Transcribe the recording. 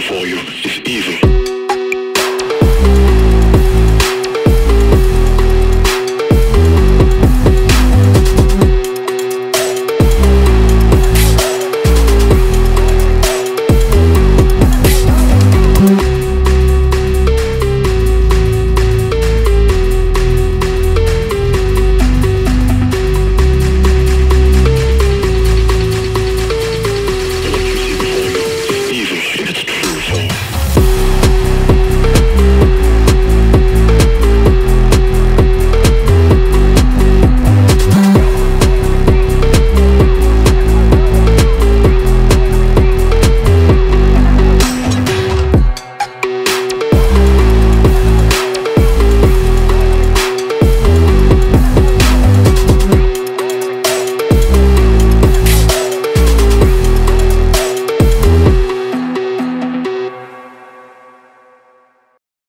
before you.